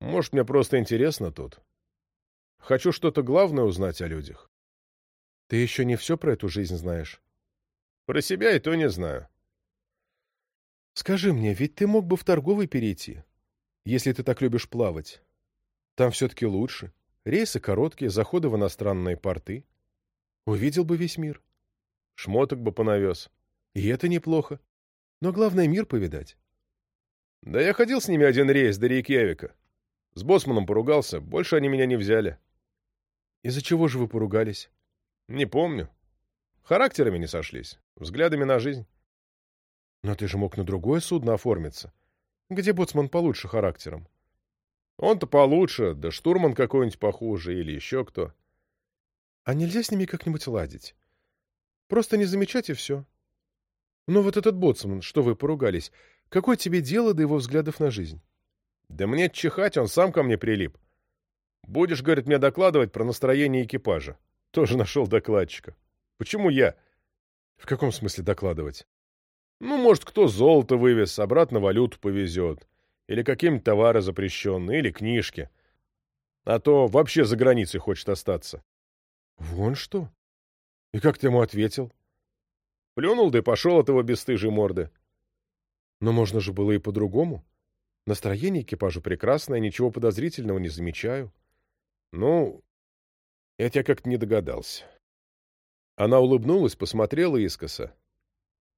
Может, мне просто интересно тут. Хочу что-то главное узнать о людях. Ты еще не все про эту жизнь знаешь. Про себя и то не знаю. Скажи мне, ведь ты мог бы в торговый перейти, если ты так любишь плавать. Там все-таки лучше. Рейсы короткие, заходы в иностранные порты. Увидел бы весь мир. Шмоток бы понавез. И это неплохо. Но главное — мир повидать. Да я ходил с ними один рейс до Рейкьявика. С боссманом поругался, больше они меня не взяли. Из-за чего же вы поругались? Не помню. Характерами не сошлись, взглядами на жизнь. Но ты же мог на другое судно оформиться. Где боцман получше характером? Он-то получше, да штурман какой-нибудь похуже или еще кто. А нельзя с ними как-нибудь ладить? Просто не замечать и все. Но вот этот боцман, что вы поругались, какое тебе дело до его взглядов на жизнь? Да мне чихать, он сам ко мне прилип. Будешь, говорит, мне докладывать про настроение экипажа. Тоже нашел докладчика. Почему я? В каком смысле докладывать? Ну, может, кто золото вывез, обратно валюту повезет. Или какие-нибудь товары запрещенные, или книжки. А то вообще за границей хочет остаться. Вон что. И как ты ему ответил? Плюнул, да и пошел от его бесстыжей морды. Но можно же было и по-другому. Настроение экипажа прекрасное, ничего подозрительного не замечаю. Ну, это я как-то не догадался. Она улыбнулась, посмотрела искоса.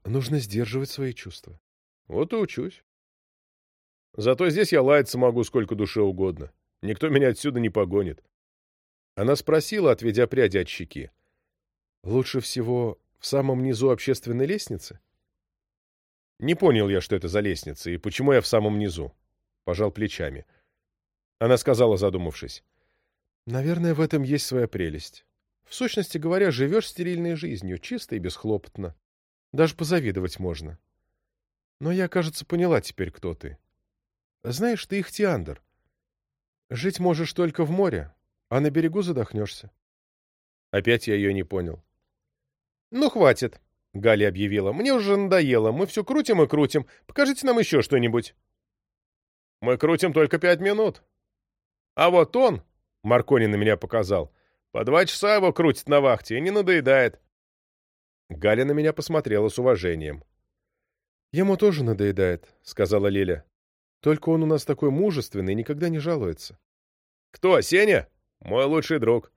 Нужно сдерживать свои чувства. Вот и учусь. Зато здесь я лаяться могу сколько душе угодно. Никто меня отсюда не погонит. Она спросила, отведя пряди от щеки. Лучше всего в самом низу общественной лестницы? Не понял я, что это за лестница, и почему я в самом низу. Пожал плечами. Она сказала, задумавшись. Наверное, в этом есть своя прелесть. В сущности говоря, живешь стерильной жизнью, чисто и бесхлопотно. Даже позавидовать можно. Но я, кажется, поняла теперь, кто ты. Знаешь, ты ихтиандр. Жить можешь только в море, а на берегу задохнешься. Опять я ее не понял. «Ну, хватит», — Галя объявила. «Мне уже надоело. Мы все крутим и крутим. Покажите нам еще что-нибудь». «Мы крутим только пять минут. А вот он, — Маркони на меня показал, — по два часа его крутит на вахте и не надоедает». Галя на меня посмотрела с уважением. «Ему тоже надоедает», — сказала Лиля. «Только он у нас такой мужественный и никогда не жалуется». «Кто, Сеня? Мой лучший друг».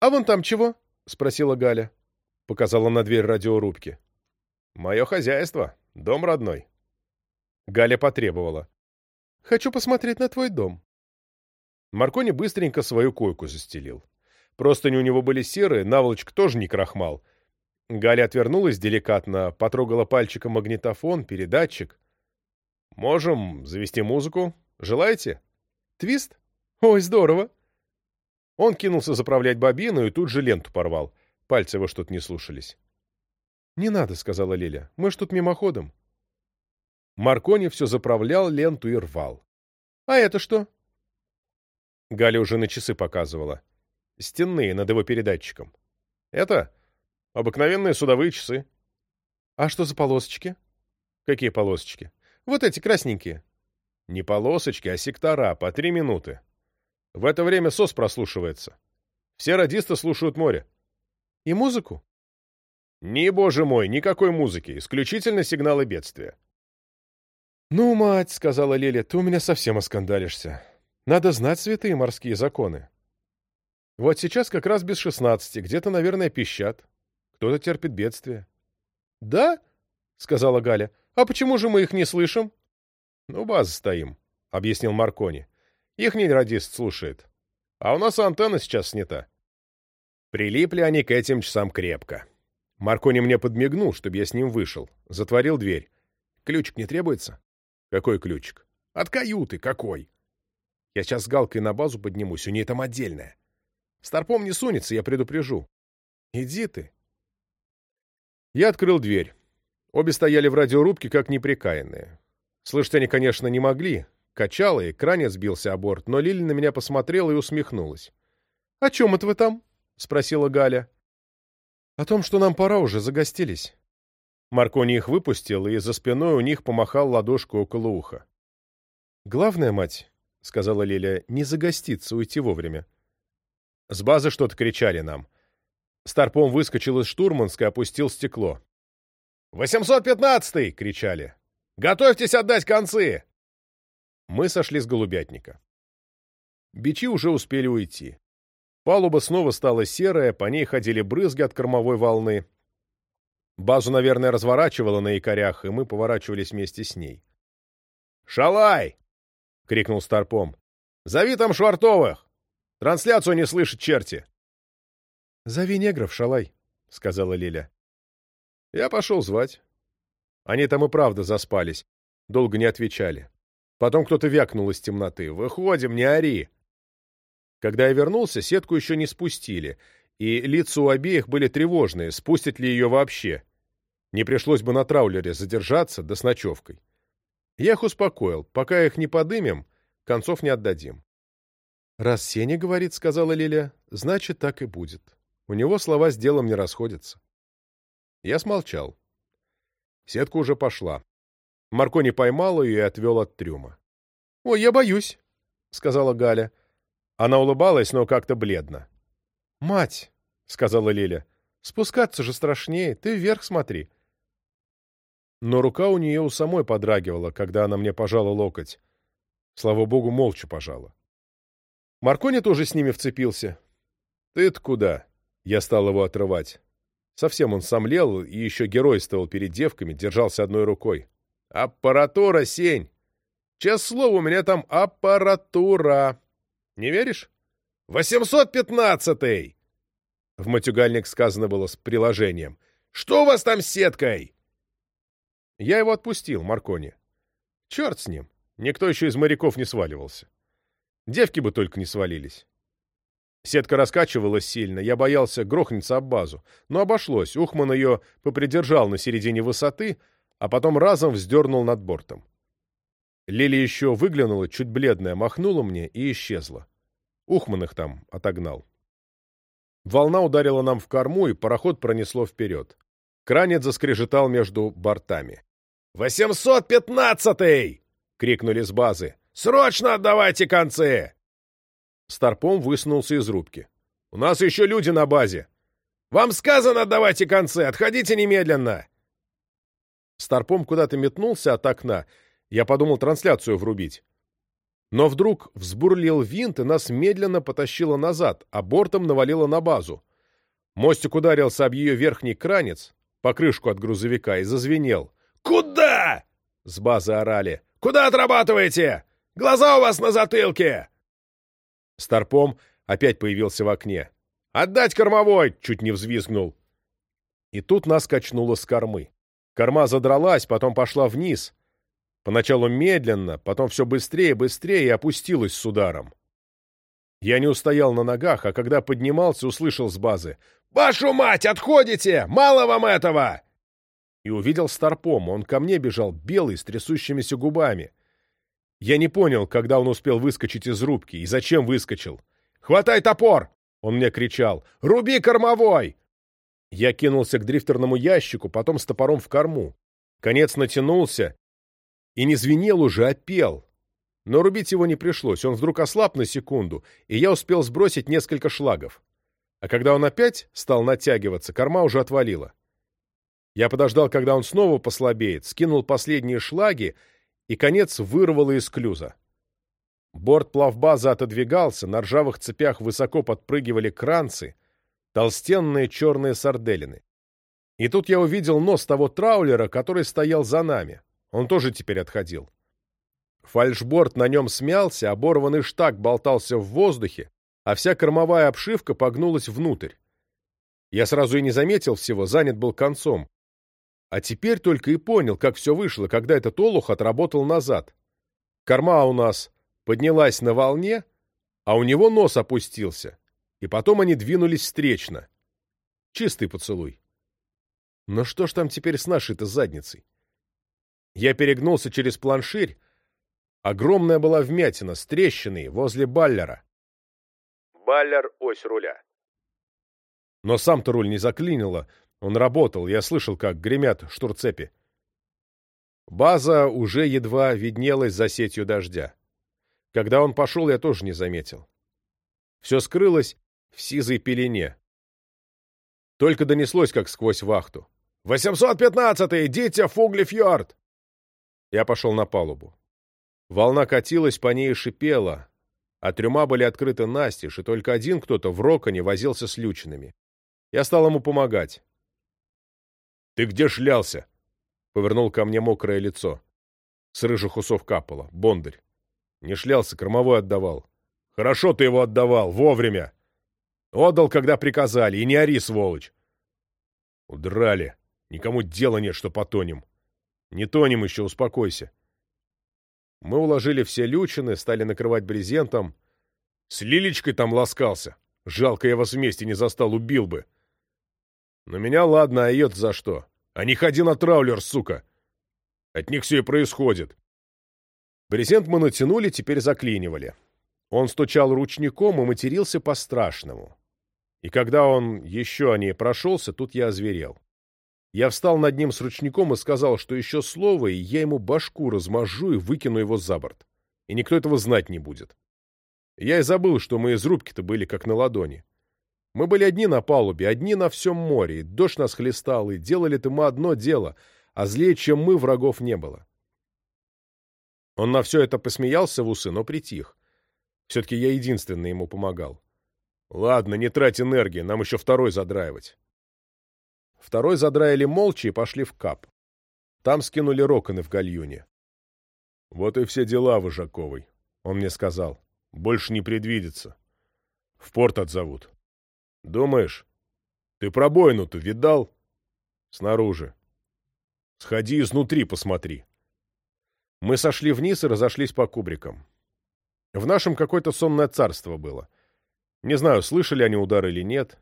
«А вон там чего?» — спросила Галя показала на дверь радиорубки. «Мое хозяйство. Дом родной». Галя потребовала. «Хочу посмотреть на твой дом». Маркони быстренько свою койку застелил. Простыни у него были серые, наволочка тоже не крахмал. Галя отвернулась деликатно, потрогала пальчиком магнитофон, передатчик. «Можем завести музыку. Желаете?» «Твист? Ой, здорово!» Он кинулся заправлять бобину и тут же ленту порвал. Пальцы его что-то не слушались. «Не надо», — сказала Лиля. «Мы ж тут мимоходом». Маркони все заправлял ленту и рвал. «А это что?» Галя уже на часы показывала. Стенные, над его передатчиком. «Это обыкновенные судовые часы». «А что за полосочки?» «Какие полосочки?» «Вот эти красненькие». «Не полосочки, а сектора, по три минуты. В это время СОС прослушивается. Все радисты слушают море. И музыку? Не, боже мой, никакой музыки, исключительно сигналы бедствия. «Ну, мать», — сказала Леля, — «ты у меня совсем оскандалишься. Надо знать святые морские законы. Вот сейчас как раз без шестнадцати, где-то, наверное, пищат. Кто-то терпит бедствие». «Да?» — сказала Галя. «А почему же мы их не слышим?» «Ну, база стоим», — объяснил Маркони. «Ихний радист слушает. А у нас антенна сейчас снята». Прилипли они к этим часам крепко. Маркони мне подмигнул, чтобы я с ним вышел. Затворил дверь. Ключик не требуется? Какой ключик? От каюты. Какой? Я сейчас с Галкой на базу поднимусь, у нее там отдельная. Старпом не сунется, я предупрежу. Иди ты. Я открыл дверь. Обе стояли в радиорубке, как неприкаянные. Слышать они, конечно, не могли. Качало, и кранец сбился о борт, но Лили на меня посмотрела и усмехнулась. — О чем это вы там? — спросила Галя. — О том, что нам пора уже, загостились. Маркони их выпустил, и за спиной у них помахал ладошку около уха. — Главное, мать, — сказала Лиля, — не загоститься, уйти вовремя. С базы что-то кричали нам. Старпом выскочил из штурманской, опустил стекло. «Восемьсот пятнадцатый!» — кричали. «Готовьтесь отдать концы!» Мы сошли с голубятника. Бичи уже успели уйти. Палуба снова стала серая, по ней ходили брызги от кормовой волны. Базу, наверное, разворачивало на якорях, и мы поворачивались вместе с ней. «Шалай!» — крикнул Старпом. «Зови там Швартовых! Трансляцию не слышат черти!» «Зови негров, Шалай», — сказала Лиля. Я пошел звать. Они там и правда заспались, долго не отвечали. Потом кто-то вякнул из темноты. «Выходим, не ори!» Когда я вернулся, сетку еще не спустили, и лица у обеих были тревожные, спустят ли ее вообще. Не пришлось бы на траулере задержаться, да с ночевкой. Я их успокоил. Пока их не подымем, концов не отдадим. «Раз Сеня говорит, — сказала Лиля, — значит, так и будет. У него слова с делом не расходятся». Я смолчал. Сетка уже пошла. Маркони поймал ее и отвел от трюма. — Ой, я боюсь, — сказала Галя. Она улыбалась, но как-то бледно. — Мать, — сказала Лиля, — спускаться же страшнее, ты вверх смотри. Но рука у нее у самой подрагивала, когда она мне пожала локоть. Слава богу, молча пожала. Маркони тоже с ними вцепился. — Ты-то куда? Я стал его отрывать. Совсем он сомлел и еще геройствовал перед девками, держался одной рукой. «Аппаратура, Сень! Честное слово, у меня там аппаратура! Не веришь? Восемьсот пятнадцатый!» В матюгальник сказано было с приложением. «Что у вас там с сеткой?» Я его отпустил, Маркони. Черт с ним. Никто еще из моряков не сваливался. Девки бы только не свалились. Сетка раскачивалась сильно, я боялся грохнется об базу. Но обошлось, Ухман ее попридержал на середине высоты, а потом разом вздернул над бортом. Лили еще выглянула, чуть бледная, махнула мне и исчезла. Ухман их там отогнал. Волна ударила нам в корму, и пароход пронесло вперед. Кранец заскрежетал между бортами. «Восемьсот пятнадцатый!» — крикнули с базы. «Срочно отдавайте концы!» Старпом высунулся из рубки. «У нас еще люди на базе! Вам сказано отдавайте концы! Отходите немедленно!» Старпом куда-то метнулся от окна. Я подумал трансляцию врубить. Но вдруг взбурлил винт и нас медленно потащило назад, а бортом навалило на базу. Мостик ударился об ее верхний кранец, покрышку от грузовика, и зазвенел. «Куда?» — с базы орали. «Куда отрабатываете? Глаза у вас на затылке!» Старпом опять появился в окне. «Отдать кормовой!» — чуть не взвизгнул. И тут нас качнуло с кормы. Корма задралась, потом пошла вниз. Поначалу медленно, потом все быстрее и быстрее и опустилась с ударом. Я не устоял на ногах, а когда поднимался, услышал с базы. «Вашу мать, отходите! Мало вам этого!» И увидел Старпом, он ко мне бежал, белый, с трясущимися губами. Я не понял, когда он успел выскочить из рубки и зачем выскочил. «Хватай топор!» — он мне кричал. «Руби кормовой!» Я кинулся к дрифтерному ящику, потом с топором в корму. Конец натянулся и не звенел уже, а пел. Но рубить его не пришлось, он вдруг ослаб на секунду, и я успел сбросить несколько шлагов. А когда он опять стал натягиваться, корма уже отвалила. Я подождал, когда он снова послабеет, скинул последние шлаги и конец вырвало из клюза. Борт плавбаза отодвигался, на ржавых цепях высоко подпрыгивали кранцы, толстенные черные сарделины. И тут я увидел нос того траулера, который стоял за нами. Он тоже теперь отходил. Фальшборд на нем смялся, оборванный штаг болтался в воздухе, а вся кормовая обшивка погнулась внутрь. Я сразу и не заметил всего, занят был концом. А теперь только и понял, как все вышло, когда этот олух отработал назад. Корма у нас поднялась на волне, а у него нос опустился, и потом они двинулись встречно. Чистый поцелуй. Но что ж там теперь с нашей-то задницей? Я перегнулся через планширь. Огромная была вмятина с трещиной возле баллера. Баллер — ось руля. Но сам-то руль не заклинило. Он работал, я слышал, как гремят штурцепи. База уже едва виднелась за сетью дождя. Когда он пошел, я тоже не заметил. Все скрылось в сизой пелене. Только донеслось, как сквозь вахту. «815-й! Идите, Фуглифьорд!» Я пошел на палубу. Волна катилась по ней и шипела, а трюма были открыты настежь, и только один кто-то в роконе возился с лючинами. Я стал ему помогать. «Ты где шлялся?» — повернул ко мне мокрое лицо. С рыжих усов капало. Бондарь. Не шлялся, кормовой отдавал. «Хорошо ты его отдавал, вовремя!» «Отдал, когда приказали, и не ори, сволочь!» «Удрали. Никому дела нет, что потонем. Не тонем еще, успокойся. Мы уложили все лючины, стали накрывать брезентом. С Лилечкой там ласкался. Жалко, я вас вместе не застал, убил бы. Но меня ладно, а ее за что? А не ходи на траулер, сука. От них все и происходит. Брезент мы натянули, теперь заклинивали. Он стучал ручником и матерился по-страшному. И когда он еще о ней прошелся, тут я озверел. Я встал над ним с ручником и сказал, что еще слово, и я ему башку размажу и выкину его за борт. И никто этого знать не будет. Я и забыл, что мы из рубки-то были как на ладони. Мы были одни на палубе, одни на всем море, и дождь нас хлестал, и делали-то мы одно дело, а злее, чем мы, врагов не было. Он на все это посмеялся в усы, но притих. Все-таки я единственный ему помогал. Ладно, не трать энергии, нам еще второй задраивать. Второй задраили молча и пошли в кап. Там скинули роконы в гальюне. «Вот и все дела, Вожаковой», — он мне сказал. «Больше не предвидится. В порт отзовут». «Думаешь? Ты пробоину-то видал?» «Снаружи. Сходи изнутри, посмотри». Мы сошли вниз и разошлись по кубрикам. В нашем какое-то сонное царство было. Не знаю, слышали они удар или нет.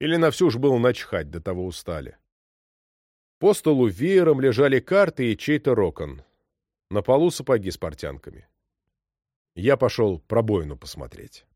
Или на всю ж было начхать, до того устали. По столу веером лежали карты и чей-то рокон. На полу сапоги с портянками. Я пошел пробоину посмотреть.